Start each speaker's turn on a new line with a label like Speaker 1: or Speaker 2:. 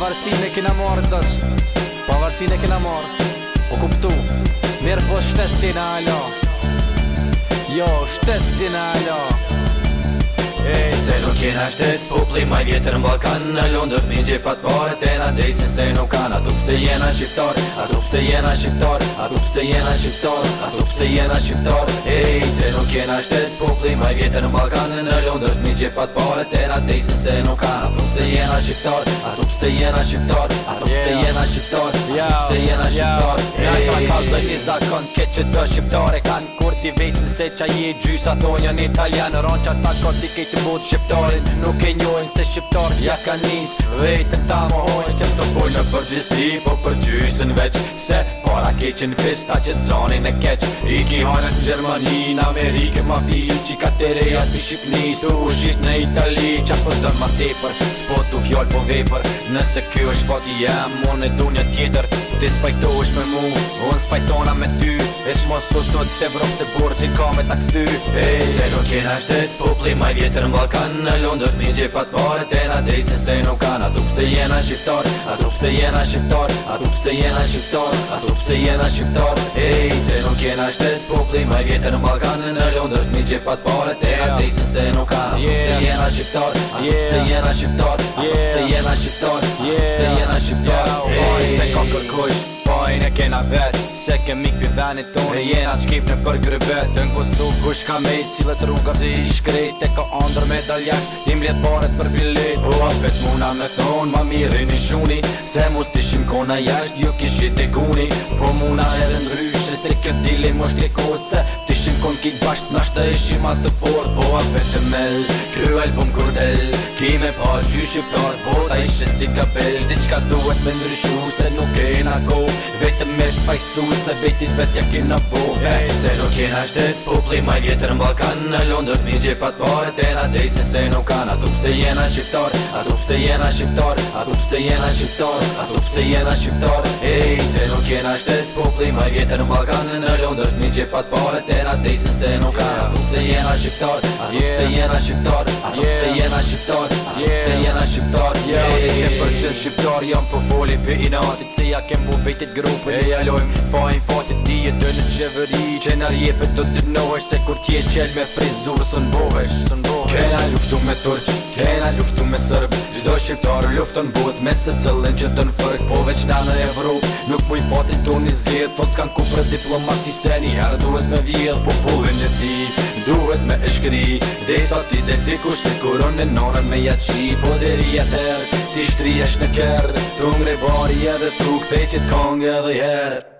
Speaker 1: Pavarësi në kina marë dësht Pavarësi në kina marë O po kuptu Mirë po shtetë si në Jo, shtetë si në E Ej Se nuk jena shtetë popli maj vjetër në Balkan Në Londër një gje patë pare Të në dejse se nuk kanë Atup se jena shqiptar Atup se jena shqiptar Atup se jena shqiptar Atup se jena shqiptar Ej, se nuk jena popli maj vjetër në Balkan Në Londër një gje patë pare Të në dejse se nuk kanë Atup se jena shqiptar Atup se jena shqiptar Atup se jena shqiptar Atup se jena shqiptar Ej, ej, ej, ej, ej, ej, Që të shqiptare kur t'i vejtë Se qa e italian Ronqa ta kejtë shqiptarin nuk e njojnë Se shqiptar ja ka njës vetën ta më hojnë Se të pojnë në përgjësi po përgjysën veç Se para keqin fista që të zonin e keq I ki hajnë në Gjermani, në Amerikë ma fili Qi ka të reja të Shqipni, u shqit në Itali Qa për po dërë ma te për të fjol po vepër Nëse kjo është fati jam, unë e tjetër Ti spajtohesh me mu, unë spajtona me ty E shmo sot të vropë të burë që ka Se nuk jena shtetë, po pli vjetër në në Londër Mi pare të na drejse se nuk kanë Atu pëse jena shqiptar, atu pëse jena shqiptar Atu pëse jena shqiptar, atu pëse jena shqiptar Ej, se nuk kena shtetë popli Maj vjetër në Balkanë në Londër Mi gjep atë pare të na drejse se nuk kanë Atu pëse jena shqiptar, atu pëse jena shqiptar Atu pëse jena shqiptar, atu pëse jena shqiptar Ej, se ka kërkush kena vet Se kemi mik për venit tonë E jena të shkip në përgrybet Të në Kosovë kush ka me cilët rruga si shkrejt E ka andrë me të ljek Tim let baret për bilet O a muna me ton Ma mirë i shuni Se mu stishim kona jasht Ju kishit e guni Po muna edhe në Se kjo dili mosht e kod Se tishim kon kik basht Nash të ishim atë të fort Po a pet e mel kjo album kurdel Kime pa qy shqiptar Po ta ishqe si kapel Diçka duhet me ndryshu Se nuk e go Vetëm me fajsu se vetit vet ja kena po hey. Se nuk kena shtet popli ma vjetër në Balkan Në Londër t'mi gjepat pare Tena dejse se nuk pse jena shqiptar A tu pse jena shqiptar A tu pse jena shqiptar A tu pse jena shqiptar hey. Se nuk kena shtet popli ma vjetër në Balkan Në Londër t'mi gjepat pare Tena dejse se nuk kan A tu pse jena shqiptar A tu pse jena shqiptar A tu pse jena shqiptar Shqiptar jam për po foli për i nati Se ja kem po vejtit grupën e jalojmë Fajn fatit ti e të në qeveri Që në rjepe të të Se kur tje qel me frizur së në bovesh Kena luftu me turq Kena luftu me sërb Gjdo shqiptar luftu në bot Me se cëllin që të në fërk Po veç na në Evropë Nuk pu i fati të një zgjet të po s'kan ku për diplomaci Se një herë duhet me vjell Po pullin e ti Duhet me e shkri Dhe sa ti dhe Se kuron e nore me jaci Po dhe Ti shtri në kërë Tungre ngrej bari edhe të rukë kongë edhe herë